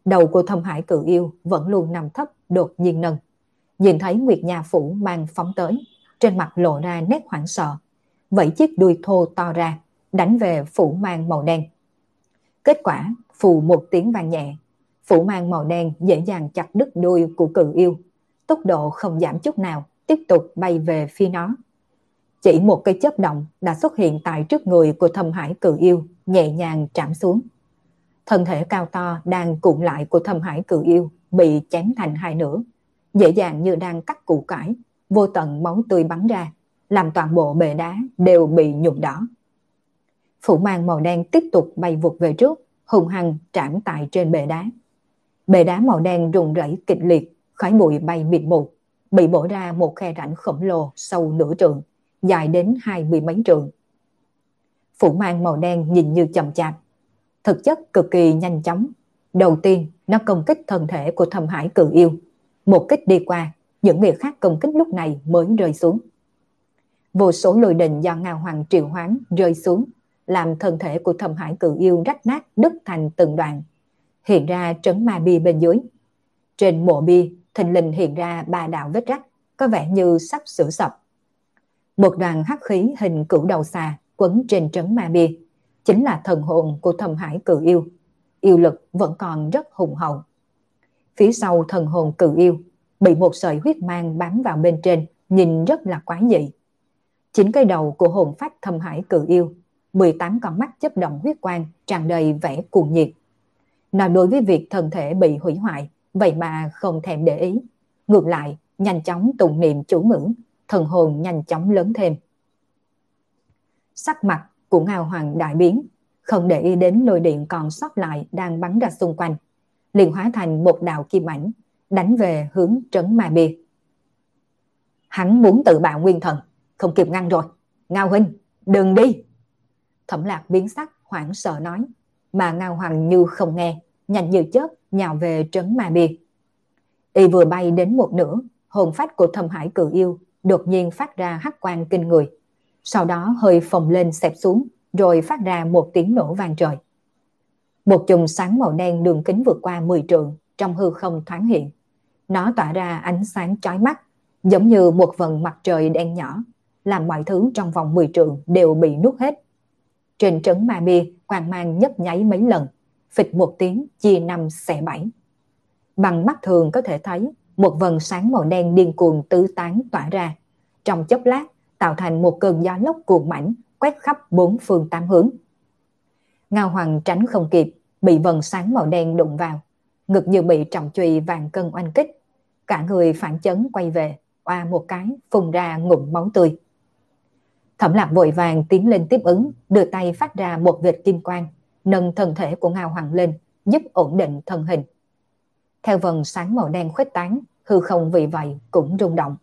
Đầu của thông hải cự yêu vẫn luôn nằm thấp đột nhiên nâng. Nhìn thấy Nguyệt Nha Phủ mang phóng tới, trên mặt lộ ra nét hoảng sợ. Vẫy chiếc đuôi thô to ra, đánh về phủ mang màu đen. Kết quả, phù một tiếng vang nhẹ, phủ mang màu đen dễ dàng chặt đứt đuôi của cự yêu. Tốc độ không giảm chút nào, tiếp tục bay về phía nó. Chỉ một cây chớp động đã xuất hiện tại trước người của thâm hải cự yêu, nhẹ nhàng chạm xuống. Thân thể cao to đang cuộn lại của thâm hải cự yêu bị chém thành hai nửa, dễ dàng như đang cắt củ cải, vô tận máu tươi bắn ra, làm toàn bộ bề đá đều bị nhuộm đỏ. Phủ mang màu đen tiếp tục bay vụt về trước, hùng hăng trảm tại trên bề đá. Bề đá màu đen rung rẩy kịch liệt, khói bụi bay mịt mù, bị bổ ra một khe rãnh khổng lồ sâu nửa trượng, dài đến hai mươi mấy trượng. Phủ mang màu đen nhìn như chậm chạp, thực chất cực kỳ nhanh chóng. Đầu tiên, nó công kích thân thể của thâm hải cự yêu. Một kích đi qua, những người khác công kích lúc này mới rơi xuống. Vô số lôi đình do Ngao Hoàng triệu hoán rơi xuống, làm thân thể của thâm hải cự yêu rách nát đứt thành từng đoạn. Hiện ra trấn ma bia bên dưới. Trên mộ bia, thình lình hiện ra ba đạo vết rách, có vẻ như sắp sửa sập. Một đoàn hắc khí hình cửu đầu xà quấn trên trấn ma bia, chính là thần hồn của thâm hải cự yêu. Yêu lực vẫn còn rất hùng hậu. Phía sau thần hồn cự yêu, bị một sợi huyết mang bám vào bên trên, nhìn rất là quái dị. Chính cái đầu của hồn phách thâm hải cự yêu 18 con mắt chấp động huyết quang tràn đầy vẻ cuồng nhiệt. Nó đối với việc thân thể bị hủy hoại, vậy mà không thèm để ý. Ngược lại, nhanh chóng tụng niệm chủ ngữ, thần hồn nhanh chóng lớn thêm. Sắc mặt của Ngao Hoàng đại biến, không để ý đến lôi điện còn sót lại đang bắn ra xung quanh, liền hóa thành một đạo kim ảnh, đánh về hướng trấn ma bia. Hắn muốn tự bạo nguyên thần, không kịp ngăn rồi. Ngao huynh, đừng đi! Thẩm lạc biến sắc, hoảng sợ nói, mà Ngao Hoàng như không nghe, nhanh như chớp nhào về trấn ma bia. Y vừa bay đến một nửa, hồn phách của thâm hải cự yêu đột nhiên phát ra hắc quang kinh người. Sau đó hơi phồng lên xẹp xuống, rồi phát ra một tiếng nổ vang trời. Một chùm sáng màu đen đường kính vượt qua 10 trượng trong hư không thoáng hiện. Nó tỏa ra ánh sáng chói mắt, giống như một vần mặt trời đen nhỏ, làm mọi thứ trong vòng 10 trượng đều bị nuốt hết. Trên trấn ma bia, quang mang nhấp nháy mấy lần, phịch một tiếng chia năm xẻ bảy. Bằng mắt thường có thể thấy một vần sáng màu đen điên cuồng tứ tán tỏa ra. Trong chốc lát, tạo thành một cơn gió lốc cuồng mảnh quét khắp bốn phương tám hướng. Ngao Hoàng tránh không kịp, bị vần sáng màu đen đụng vào. Ngực như bị trọng chùy vàng cân oanh kích. Cả người phản chấn quay về, oa một cái, phun ra ngụm máu tươi. Thẩm lạc vội vàng tiến lên tiếp ứng, đưa tay phát ra một vệt kim quang, nâng thân thể của Ngao Hoàng lên, giúp ổn định thân hình. Theo vần sáng màu đen khuếch tán, hư không vì vậy cũng rung động.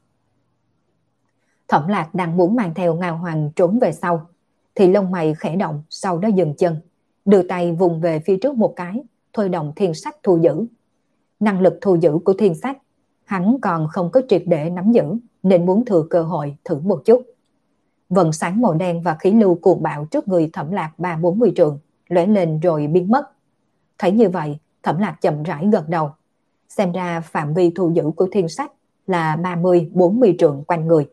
Thẩm lạc đang muốn mang theo Ngao Hoàng trốn về sau, thì lông mày khẽ động sau đó dừng chân, đưa tay vùng về phía trước một cái, thôi động thiên sách thu giữ. Năng lực thu giữ của thiên sách, hắn còn không có triệt để nắm giữ, nên muốn thừa cơ hội thử một chút. Vần sáng màu đen và khí lưu cuồng bạo trước người thẩm lạc ba bốn mươi trường, lóe lên rồi biến mất. Thấy như vậy, thẩm lạc chậm rãi gật đầu. Xem ra phạm vi thu giữ của thiên sách là 30-40 trượng quanh người.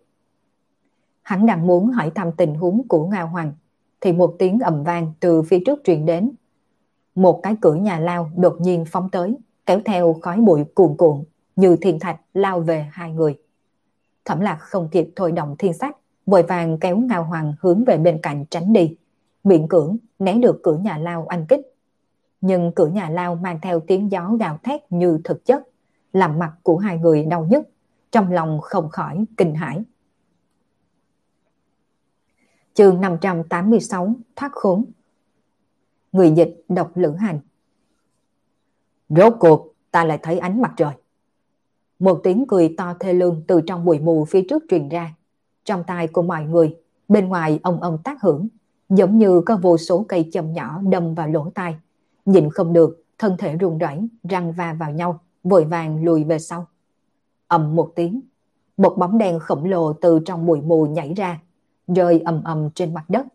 Hắn đang muốn hỏi thăm tình huống của Ngao Hoàng, thì một tiếng ầm vang từ phía trước truyền đến. Một cái cửa nhà lao đột nhiên phóng tới, kéo theo khói bụi cuồn cuộn, như thiên thạch lao về hai người. Thẩm lạc không kịp thôi động thiên sách, vội vàng kéo Ngao Hoàng hướng về bên cạnh tránh đi. Miệng cưỡng né được cửa nhà lao anh kích. Nhưng cửa nhà lao mang theo tiếng gió gào thét như thực chất, làm mặt của hai người đau nhức, trong lòng không khỏi kinh hãi. Chương 586 Thoát khốn Người dịch đọc lữ hành Rốt cuộc ta lại thấy ánh mặt trời. Một tiếng cười to thê lương từ trong bụi mù phía trước truyền ra. Trong tai của mọi người, bên ngoài ông ông tác hưởng, giống như có vô số cây châm nhỏ đâm vào lỗ tai. Nhìn không được, thân thể run rẩy, răng va vào nhau, vội vàng lùi về sau. ầm một tiếng, một bóng đen khổng lồ từ trong bụi mù nhảy ra, rơi ầm ầm trên mặt đất.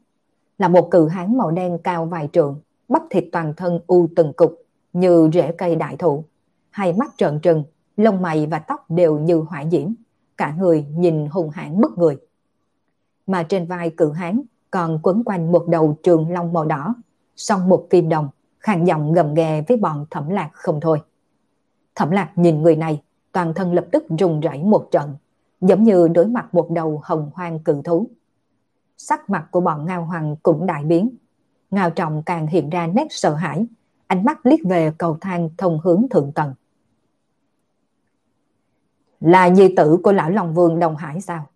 Là một cự hán màu đen cao vài trượng, bắp thịt toàn thân u từng cục, như rễ cây đại thụ. Hai mắt trợn trừng, lông mày và tóc đều như hỏa diễm, cả người nhìn hùng hãn bức người. Mà trên vai cự hán còn quấn quanh một đầu trường long màu đỏ, song một kim đồng, khàn giọng gầm ghè với bọn thẩm lạc không thôi. Thẩm lạc nhìn người này, toàn thân lập tức rung rẩy một trận, giống như đối mặt một đầu hồng hoang cự thú. Sắc mặt của bọn Ngao Hoàng cũng đại biến. Ngao Trọng càng hiện ra nét sợ hãi, ánh mắt liếc về cầu thang thông hướng thượng tầng. Là nhi tử của lão Long Vương Đồng Hải sao?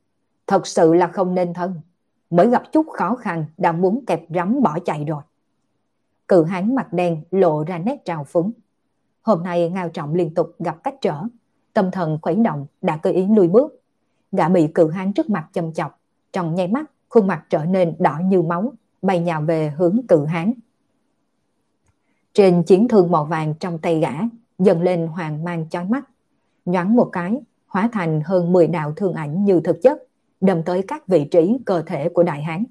Thật sự là không nên thân. Mới gặp chút khó khăn đã muốn kẹp rắm bỏ chạy rồi. Cự hán mặt đen lộ ra nét trào phúng. Hôm nay Ngao Trọng liên tục gặp cách trở. Tâm thần khuấy động đã cơ ý lùi bước. Gã bị cự hán trước mặt châm chọc. Trong nháy mắt khuôn mặt trở nên đỏ như máu, bay nhào về hướng cự hán. Trên chiến thương màu vàng trong tay gã, dần lên hoàng mang chói mắt. Nhoáng một cái, hóa thành hơn 10 đạo thương ảnh như thực chất, đâm tới các vị trí cơ thể của đại hán.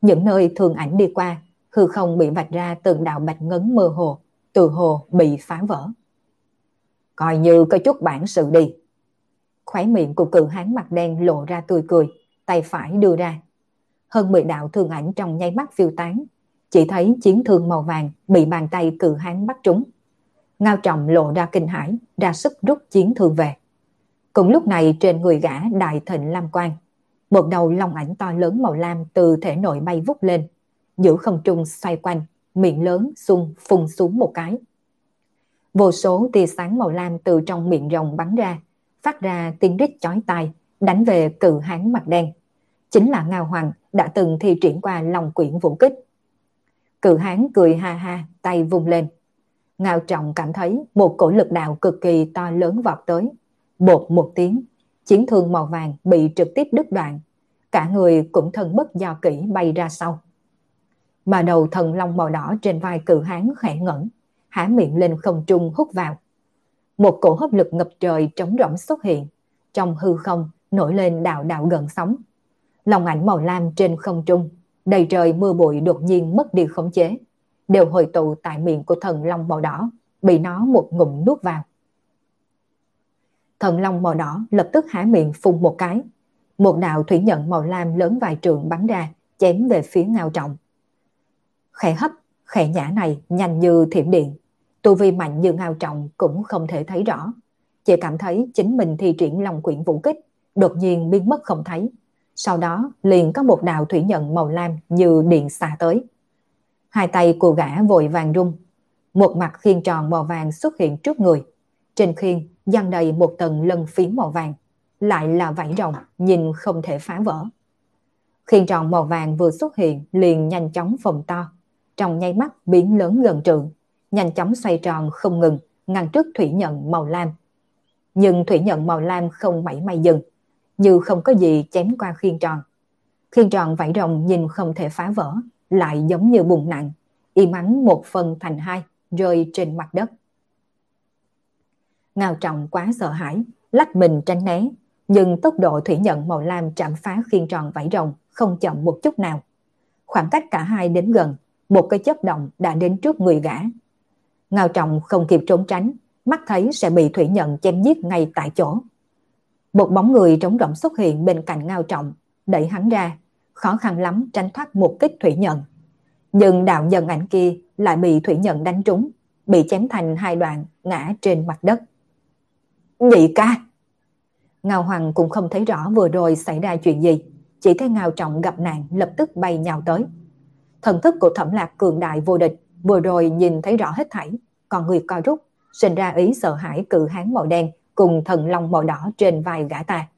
Những nơi thương ảnh đi qua, hư không bị vạch ra từng đạo bạch ngấn mơ hồ, từ hồ bị phá vỡ. Coi như có chút bản sự đi. Khóe miệng của cự hán mặt đen lộ ra tươi cười, tay phải đưa ra. Hơn 10 đạo thương ảnh trong nháy mắt phiêu tán, chỉ thấy chiến thương màu vàng bị bàn tay cự hán bắt trúng. Ngao trọng lộ ra kinh hãi, ra sức rút chiến thương về. Cùng lúc này trên người gã đại thịnh lam quang, một đầu long ảnh to lớn màu lam từ thể nội bay vút lên, giữ không trung xoay quanh, miệng lớn xung phun xuống một cái. Vô số tia sáng màu lam từ trong miệng rồng bắn ra, phát ra tiếng rít chói tai, đánh về cự hán mặt đen. Chính là Ngao Hoàng đã từng thi triển qua lòng quyển vũ kích. Cự hán cười ha ha, tay vung lên. Ngao Trọng cảm thấy một cổ lực đạo cực kỳ to lớn vọt tới. Bột một tiếng, chiến thương màu vàng bị trực tiếp đứt đoạn. Cả người cũng thân bất do kỹ bay ra sau mà đầu thần long màu đỏ trên vai cự hán khẽ ngẩn, há miệng lên không trung hút vào. Một cổ hấp lực ngập trời trống rỗng xuất hiện, trong hư không nổi lên đạo đạo gần sóng. Lòng ảnh màu lam trên không trung, đầy trời mưa bụi đột nhiên mất đi khống chế, đều hồi tụ tại miệng của thần long màu đỏ, bị nó một ngụm nuốt vào. Thần long màu đỏ lập tức há miệng phun một cái, một đạo thủy nhận màu lam lớn vài trường bắn ra, chém về phía ngao trọng. Khẽ hấp, khẽ nhả này nhanh như thiểm điện, tu vi mạnh như ngao trọng cũng không thể thấy rõ. Chỉ cảm thấy chính mình thi triển lòng quyển vũ kích, đột nhiên biến mất không thấy. Sau đó liền có một đạo thủy nhận màu lam như điện xà tới. Hai tay của gã vội vàng rung. Một mặt khiên tròn màu vàng xuất hiện trước người. Trên khiên dăng đầy một tầng lân phiến màu vàng. Lại là vảy rồng, nhìn không thể phá vỡ. Khiên tròn màu vàng vừa xuất hiện liền nhanh chóng phồng to. Trong nháy mắt biến lớn gần trượng. Nhanh chóng xoay tròn không ngừng, ngăn trước thủy nhận màu lam. Nhưng thủy nhận màu lam không mảy may dừng như không có gì chém qua khiên tròn. Khiên tròn vảy rồng nhìn không thể phá vỡ, lại giống như bùng nặng, im ắng một phần thành hai, rơi trên mặt đất. Ngao trọng quá sợ hãi, lách mình tránh né, nhưng tốc độ thủy nhận màu lam chạm phá khiên tròn vảy rồng không chậm một chút nào. Khoảng cách cả hai đến gần, một cái chớp động đã đến trước người gã. Ngao trọng không kịp trốn tránh, mắt thấy sẽ bị thủy nhận chém giết ngay tại chỗ. Một bóng người trống rỗng xuất hiện bên cạnh ngao trọng, đẩy hắn ra, khó khăn lắm tránh thoát một kích thủy nhận. Nhưng đạo nhân ảnh kia lại bị thủy nhận đánh trúng, bị chém thành hai đoạn, ngã trên mặt đất. Nhị ca! Ngao Hoàng cũng không thấy rõ vừa rồi xảy ra chuyện gì, chỉ thấy Ngao Trọng gặp nạn lập tức bay nhào tới. Thần thức của thẩm lạc cường đại vô địch, vừa rồi nhìn thấy rõ hết thảy, còn người co rút, sinh ra ý sợ hãi cự hán màu đen cùng thần long màu đỏ trên vai gã ta.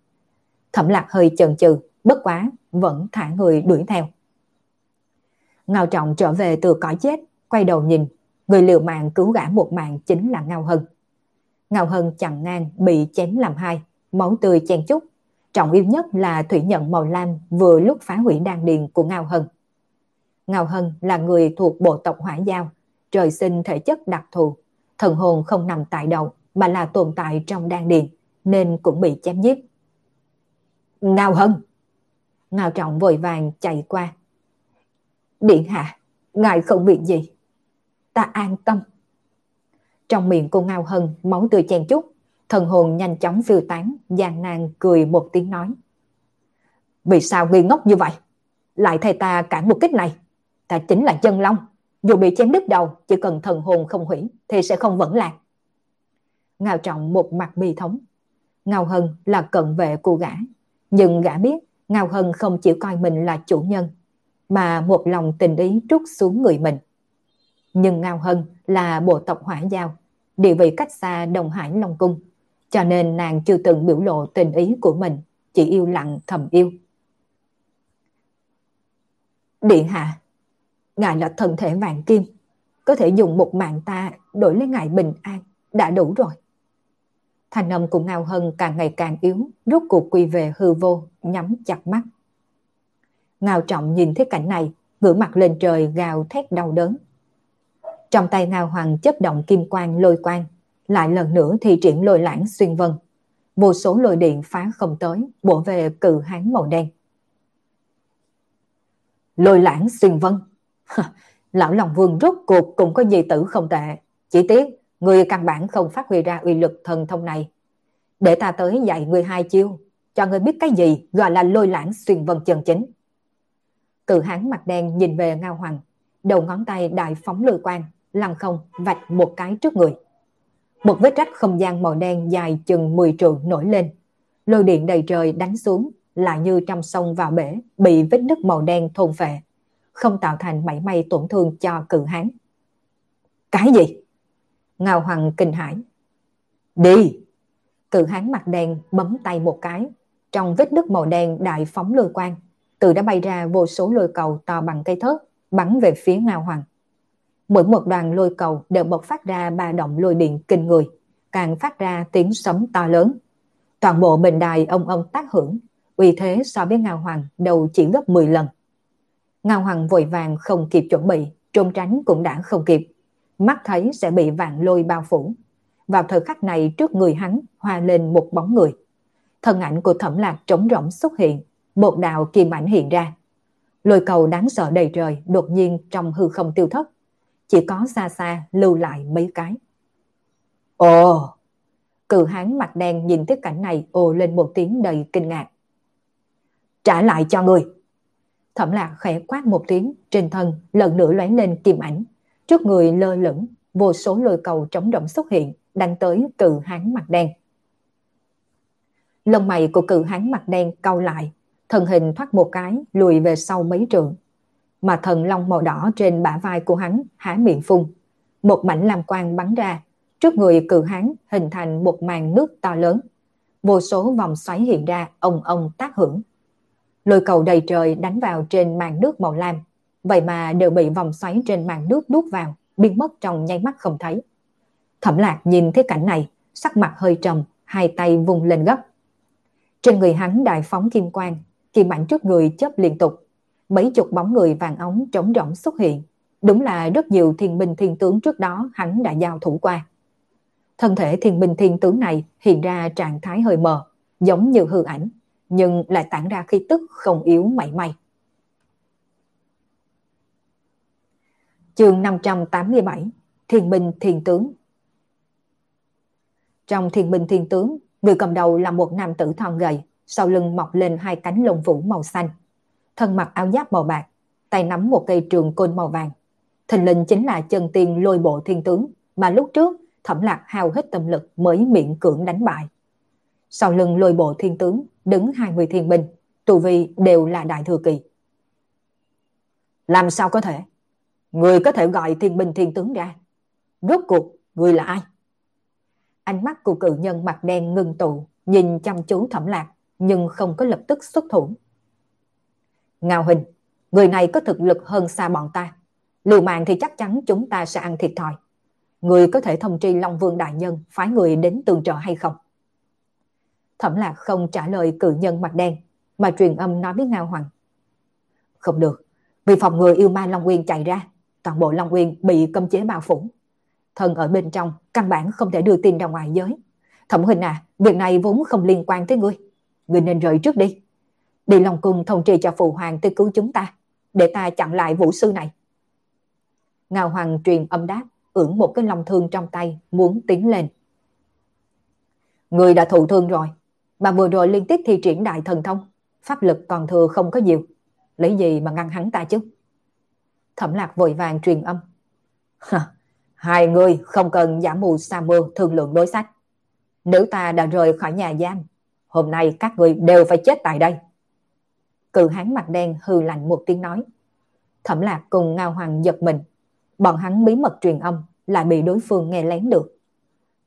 Thẩm lạc hơi chần chừ, bất quá, vẫn thả người đuổi theo. Ngao Trọng trở về từ cõi chết, quay đầu nhìn, người liều mạng cứu gã một mạng chính là Ngao Hân. Ngao Hân chặn ngang bị chém làm hai, máu tươi chen chúc. Trọng yêu nhất là thủy nhận màu lam vừa lúc phá hủy đan điền của Ngao Hân. Ngao Hân là người thuộc bộ tộc Hỏa Giao, trời sinh thể chất đặc thù, thần hồn không nằm tại đầu, mà là tồn tại trong đan điền, nên cũng bị chém giết. Ngao Hân! Ngao Trọng vội vàng chạy qua. Điện hạ, ngài không bị gì. Ta an tâm. Trong miệng cô Ngao Hân máu tươi chen chút, thần hồn nhanh chóng phiêu tán, gian nan cười một tiếng nói. Vì sao nghi ngốc như vậy? Lại thay ta cản một kích này. Ta chính là chân long. Dù bị chém đứt đầu, chỉ cần thần hồn không hủy thì sẽ không vẫn lạc. Ngao Trọng một mặt bi thống. Ngao Hân là cận vệ của gã, nhưng gã biết Ngao Hân không chỉ coi mình là chủ nhân, mà một lòng tình ý trút xuống người mình. Nhưng Ngao Hân là bộ tộc hỏa giao, địa vị cách xa Đồng Hải Long Cung, cho nên nàng chưa từng biểu lộ tình ý của mình, chỉ yêu lặng thầm yêu. Điện hạ, ngài là thần thể vàng kim, có thể dùng một mạng ta đổi lấy ngài bình an, đã đủ rồi. Thanh âm của Ngao Hân càng ngày càng yếu, rốt cuộc quy về hư vô, nhắm chặt mắt. Ngao Trọng nhìn thấy cảnh này, ngửa mặt lên trời gào thét đau đớn. Trong tay Ngao Hoàng chấp động kim quang lôi quang, lại lần nữa thì triển lôi lãng xuyên vân. Vô số lôi điện phá không tới, bổ về cự hán màu đen. Lôi lãng xuyên vân. Lão Lòng Vương rốt cuộc cũng có gì tử không tệ. Chỉ tiếc Người căn bản không phát huy ra uy lực thần thông này. Để ta tới dạy người hai chiêu, cho người biết cái gì gọi là lôi lãng xuyên vân chân chính. Cự hán mặt đen nhìn về Ngao Hoàng, đầu ngón tay đại phóng lôi quang, lăng không vạch một cái trước người. Một vết rách không gian màu đen dài chừng 10 trượng nổi lên. Lôi điện đầy trời đánh xuống, lại như trong sông vào bể, bị vết nứt màu đen thôn phệ, không tạo thành mảy may tổn thương cho cự hán. Cái gì? Ngao Hoàng kinh hãi. Đi! Cự hán mặt đen bấm tay một cái. Trong vết nước màu đen đại phóng lôi quang. Từ đã bay ra vô số lôi cầu to bằng cây thớt, bắn về phía Ngao Hoàng. Mỗi một đoàn lôi cầu đều bộc phát ra ba động lôi điện kinh người, càng phát ra tiếng sấm to lớn. Toàn bộ bình đài ông ông tác hưởng, uy thế so với Ngao Hoàng đầu chỉ gấp 10 lần. Ngao Hoàng vội vàng không kịp chuẩn bị, trốn tránh cũng đã không kịp. Mắt thấy sẽ bị vạn lôi bao phủ. Vào thời khắc này trước người hắn hoa lên một bóng người. Thân ảnh của thẩm lạc trống rỗng xuất hiện, một đạo kim ảnh hiện ra. Lôi cầu đáng sợ đầy trời đột nhiên trong hư không tiêu thất. Chỉ có xa xa lưu lại mấy cái. Ồ! Cự hán mặt đen nhìn thấy cảnh này ồ lên một tiếng đầy kinh ngạc. Trả lại cho người! Thẩm lạc khẽ quát một tiếng, trên thân lần nữa lóe lên kim ảnh. Trước người lơ lửng, vô số lôi cầu trống động xuất hiện, đánh tới cự hán mặt đen. Lông mày của cự hán mặt đen cau lại, thân hình thoát một cái, lùi về sau mấy trượng. Mà thần long màu đỏ trên bả vai của hắn há miệng phun. Một mảnh lam quang bắn ra, trước người cự hán hình thành một màn nước to lớn. Vô số vòng xoáy hiện ra, ông ông tác hưởng. Lôi cầu đầy trời đánh vào trên màn nước màu lam, vậy mà đều bị vòng xoáy trên màn nước đút vào, biến mất trong nháy mắt không thấy. Thẩm lạc nhìn thấy cảnh này, sắc mặt hơi trầm, hai tay vùng lên gấp. Trên người hắn đại phóng kim quang, kim ảnh trước người chớp liên tục. Mấy chục bóng người vàng ống trống rỗng xuất hiện. Đúng là rất nhiều thiên binh thiên tướng trước đó hắn đã giao thủ qua. Thân thể thiên binh thiên tướng này hiện ra trạng thái hơi mờ, giống như hư ảnh, nhưng lại tản ra khí tức không yếu mảy may. Chương 587 thiền binh thiền tướng Trong thiền binh thiền tướng, người cầm đầu là một nam tử thon gầy, sau lưng mọc lên hai cánh lông vũ màu xanh. Thân mặc áo giáp màu bạc, tay nắm một cây trường côn màu vàng. Thình linh chính là chân tiên lôi bộ thiên tướng mà lúc trước thẩm lạc hao hết tâm lực mới miệng cưỡng đánh bại. Sau lưng lôi bộ thiên tướng đứng hai người thiên binh, tù vi đều là đại thừa kỳ. Làm sao có thể? Người có thể gọi thiên binh thiên tướng ra. Rốt cuộc, người là ai? Ánh mắt của cự nhân mặt đen ngưng tụ, nhìn chăm chú thẩm lạc, nhưng không có lập tức xuất thủ. Ngao Hình, người này có thực lực hơn xa bọn ta. Liều mạng thì chắc chắn chúng ta sẽ ăn thiệt thòi. Người có thể thông tri Long Vương Đại Nhân phái người đến tương trợ hay không? Thẩm lạc không trả lời cự nhân mặt đen, mà truyền âm nói với Ngao Hoàng. Không được, vì phòng người yêu ma Long Nguyên chạy ra, toàn bộ Long Nguyên bị cấm chế bao phủ. Thần ở bên trong, căn bản không thể đưa tin ra ngoài giới. Thẩm huynh à, việc này vốn không liên quan tới ngươi. Ngươi nên rời trước đi. Đi Long Cung thông trì cho phụ hoàng tới cứu chúng ta, để ta chặn lại vũ sư này. Ngao Hoàng truyền âm đáp, ưỡn một cái lòng thương trong tay, muốn tiến lên. Người đã thụ thương rồi, mà vừa rồi liên tiếp thi triển đại thần thông, pháp lực còn thừa không có nhiều. Lấy gì mà ngăn hắn ta chứ? Thẩm lạc vội vàng truyền âm. Hai người không cần giả mù sa mưa thương lượng đối sách. Nếu ta đã rời khỏi nhà giam, hôm nay các người đều phải chết tại đây. Cự hán mặt đen hư lạnh một tiếng nói. Thẩm lạc cùng Ngao Hoàng giật mình. Bọn hắn bí mật truyền âm lại bị đối phương nghe lén được.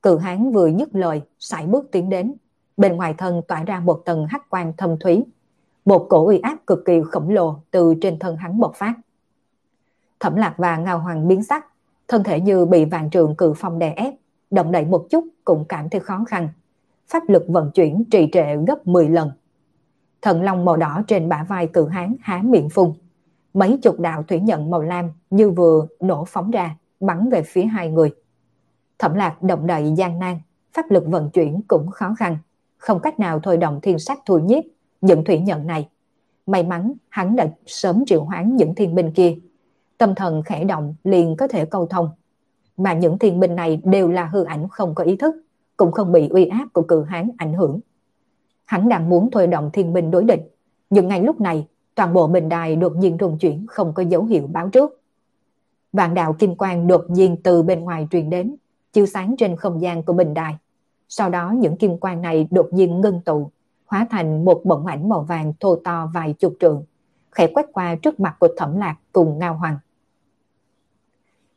Cự hán vừa dứt lời, sải bước tiến đến. Bên ngoài thân tỏa ra một tầng hắc quang thâm thúy. Một cổ uy áp cực kỳ khổng lồ từ trên thân hắn bộc phát. Thẩm lạc và Ngao Hoàng biến sắc, thân thể như bị vạn trường cự phong đè ép, động đậy một chút cũng cảm thấy khó khăn. Pháp lực vận chuyển trì trệ gấp 10 lần. Thần long màu đỏ trên bả vai cự hán há miệng phun. Mấy chục đạo thủy nhận màu lam như vừa nổ phóng ra, bắn về phía hai người. Thẩm lạc động đậy gian nan, pháp lực vận chuyển cũng khó khăn, không cách nào thôi động thiên sát thù nhiếp những thủy nhận này. May mắn hắn đã sớm triệu hoán những thiên binh kia. Tâm thần khẽ động liền có thể câu thông. Mà những thiên binh này đều là hư ảnh không có ý thức, cũng không bị uy áp của cự hán ảnh hưởng. Hắn đang muốn thôi động thiên binh đối địch, nhưng ngay lúc này toàn bộ bình đài đột nhiên rung chuyển không có dấu hiệu báo trước. Vạn đạo kim quang đột nhiên từ bên ngoài truyền đến, chiếu sáng trên không gian của bình đài. Sau đó những kim quang này đột nhiên ngưng tụ, hóa thành một bổng ảnh màu vàng thô to vài chục trượng, khẽ quét qua trước mặt của thẩm lạc cùng ngao hoàng.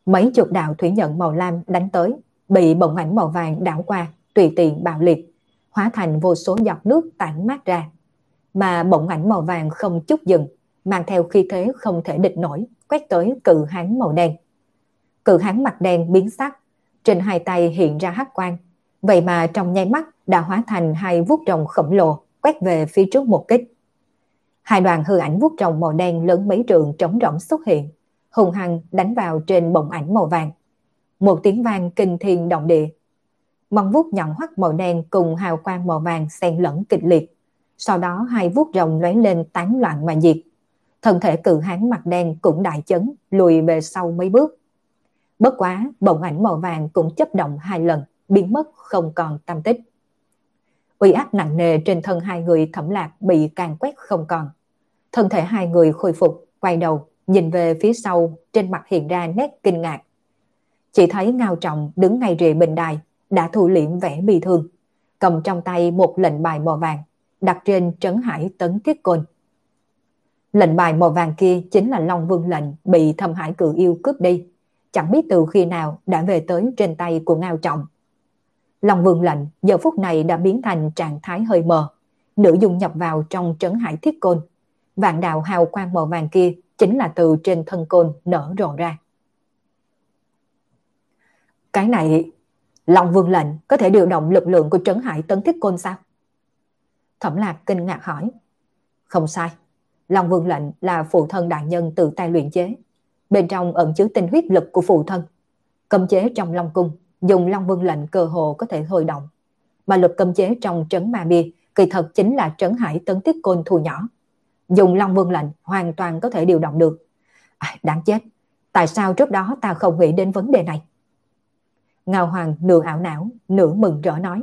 Mấy chục đạo thủy nhận màu lam đánh tới, bị bổng ảnh màu vàng đảo qua, tùy tiện bạo liệt, hóa thành vô số giọt nước tản mát ra. Mà bổng ảnh màu vàng không chút dừng, mang theo khí thế không thể địch nổi, quét tới cự hán màu đen. Cự hán mặt đen biến sắc, trên hai tay hiện ra hắc quang, vậy mà trong nháy mắt đã hóa thành hai vuốt rồng khổng lồ quét về phía trước một kích. Hai đoàn hư ảnh vuốt rồng màu đen lớn mấy trường trống rỗng xuất hiện, hùng hăng đánh vào trên bồng ảnh màu vàng. Một tiếng vang kinh thiên động địa. Mong vuốt nhọn hoắt màu đen cùng hào quang màu vàng xen lẫn kịch liệt. Sau đó hai vuốt rồng lóe lên tán loạn mà diệt. Thân thể cự hán mặt đen cũng đại chấn, lùi về sau mấy bước. Bất quá, bồng ảnh màu vàng cũng chấp động hai lần, biến mất không còn tâm tích. Uy áp nặng nề trên thân hai người thẩm lạc bị càng quét không còn. Thân thể hai người khôi phục, quay đầu, nhìn về phía sau, trên mặt hiện ra nét kinh ngạc. Chỉ thấy Ngao Trọng đứng ngay rìa bình đài, đã thu liễm vẻ bi thương, cầm trong tay một lệnh bài màu vàng, đặt trên trấn hải tấn thiết côn. Lệnh bài màu vàng kia chính là Long Vương lệnh bị thâm hải cự yêu cướp đi, chẳng biết từ khi nào đã về tới trên tay của Ngao Trọng lòng Vương lạnh giờ phút này đã biến thành trạng thái hơi mờ, nữ dung nhập vào trong trấn hải thiết côn. Vạn đạo hào quang màu vàng kia chính là từ trên thân côn nở rộ ra. Cái này, lòng Vương lệnh có thể điều động lực lượng của trấn hải tấn thiết côn sao? Thẩm Lạc kinh ngạc hỏi. Không sai, lòng Vương lệnh là phụ thân đại nhân tự tay luyện chế. Bên trong ẩn chứa tinh huyết lực của phụ thân. Cầm chế trong Long Cung, dùng Long Vương lệnh cơ hồ có thể hồi động. Mà luật cấm chế trong trấn ma bia kỳ thật chính là trấn hải tấn tiết côn thu nhỏ. Dùng Long Vương lệnh hoàn toàn có thể điều động được. À, đáng chết, tại sao trước đó ta không nghĩ đến vấn đề này? Ngao Hoàng nửa ảo não, nửa mừng rỡ nói.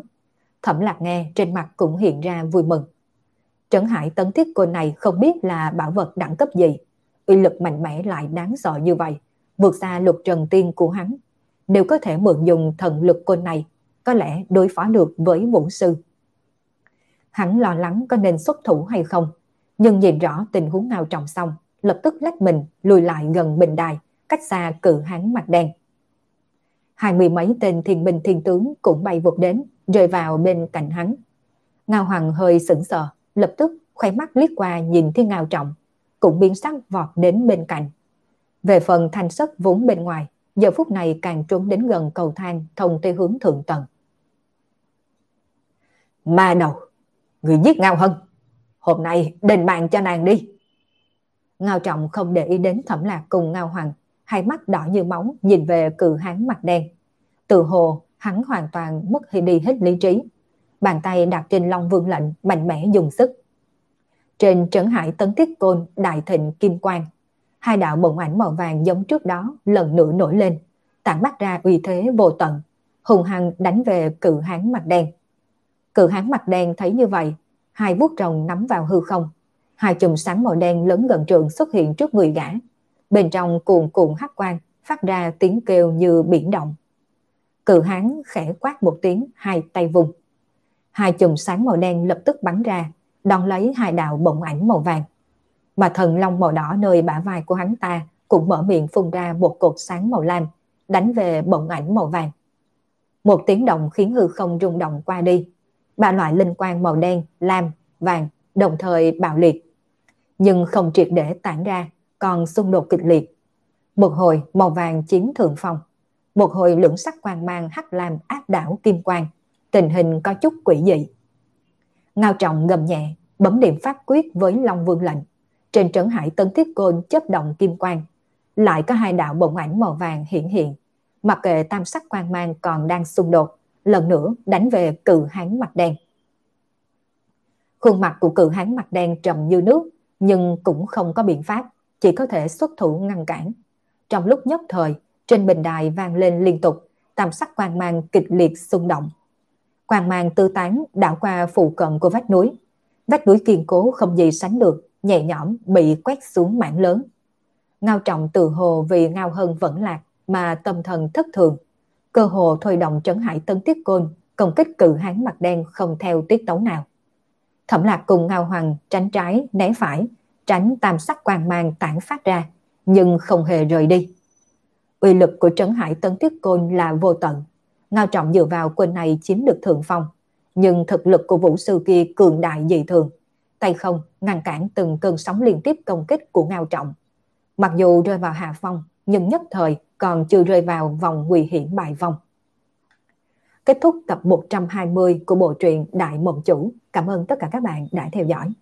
Thẩm lạc nghe trên mặt cũng hiện ra vui mừng. Trấn hải tấn thiết côn này không biết là bảo vật đẳng cấp gì. Uy lực mạnh mẽ lại đáng sợ như vậy, vượt xa luật trần tiên của hắn đều có thể mượn dùng thần lực côn này, có lẽ đối phó được với vũ sư. Hắn lo lắng có nên xuất thủ hay không, nhưng nhìn rõ tình huống ngao trọng xong, lập tức lách mình lùi lại gần bình đài, cách xa cự hắn mặt đen. Hai mươi mấy tên thiên binh thiên tướng cũng bay vụt đến, rơi vào bên cạnh hắn. Ngao Hoàng hơi sững sờ, lập tức khoe mắt liếc qua nhìn thiên ngao trọng, cũng biến sắc vọt đến bên cạnh. Về phần thanh sất vốn bên ngoài, giờ phút này càng trốn đến gần cầu thang thông tới hướng thượng tầng. Ma đầu, người giết Ngao Hân, hôm nay đền bàn cho nàng đi. Ngao Trọng không để ý đến thẩm lạc cùng Ngao Hoàng, hai mắt đỏ như máu nhìn về cự hán mặt đen. Từ hồ, hắn hoàn toàn mất đi hết lý trí. Bàn tay đặt trên Long Vương lệnh mạnh mẽ dùng sức. Trên trấn hải tấn thiết côn đại thịnh kim quang, hai đạo bồng ảnh màu vàng giống trước đó lần nữa nổi lên, tản mắt ra uy thế vô tận, hùng hăng đánh về cự hán mặt đen. Cự hán mặt đen thấy như vậy, hai vuốt rồng nắm vào hư không, hai chùm sáng màu đen lớn gần trường xuất hiện trước người gã. Bên trong cuồn cuộn hắc quang, phát ra tiếng kêu như biển động. Cự hán khẽ quát một tiếng, hai tay vùng. Hai chùm sáng màu đen lập tức bắn ra, đón lấy hai đạo bồng ảnh màu vàng. Mà thần long màu đỏ nơi bả vai của hắn ta cũng mở miệng phun ra một cột sáng màu lam, đánh về bỗng ảnh màu vàng. Một tiếng động khiến hư không rung động qua đi. Ba loại linh quang màu đen, lam, vàng đồng thời bạo liệt. Nhưng không triệt để tản ra, còn xung đột kịch liệt. Một hồi màu vàng chiếm thượng phong. Một hồi lưỡng sắc quang mang hắc lam áp đảo kim quang. Tình hình có chút quỷ dị. Ngao trọng gầm nhẹ, bấm điểm pháp quyết với Long Vương lệnh. Trên trấn hải tấn thiết côn chấp động kim quang. Lại có hai đạo bồng ảnh màu vàng hiện hiện. Mặc kệ tam sắc quang mang còn đang xung đột, lần nữa đánh về cự hán mặt đen. Khuôn mặt của cự hán mặt đen trầm như nước, nhưng cũng không có biện pháp, chỉ có thể xuất thủ ngăn cản. Trong lúc nhất thời, trên bình đài vang lên liên tục, tam sắc quang mang kịch liệt xung động. Quang mang tư tán đảo qua phụ cận của vách núi. Vách núi kiên cố không gì sánh được, nhẹ nhõm bị quét xuống mảng lớn. Ngao trọng từ hồ vì Ngao Hân vẫn lạc mà tâm thần thất thường. Cơ hồ thôi động trấn hải tân tiết côn, công kích cự hán mặt đen không theo tiết tấu nào. Thẩm lạc cùng Ngao Hoàng tránh trái, né phải, tránh tam sắc quang mang tản phát ra, nhưng không hề rời đi. Uy lực của trấn hải tân tiết côn là vô tận. Ngao Trọng dựa vào quân này chiếm được thượng phong, nhưng thực lực của vũ sư kia cường đại dị thường. Tay không ngăn cản từng cơn sóng liên tiếp công kích của Ngao Trọng. Mặc dù rơi vào hạ phong, nhưng nhất thời còn chưa rơi vào vòng nguy hiểm bại vong. Kết thúc tập 120 của bộ truyện Đại Mộng Chủ. Cảm ơn tất cả các bạn đã theo dõi.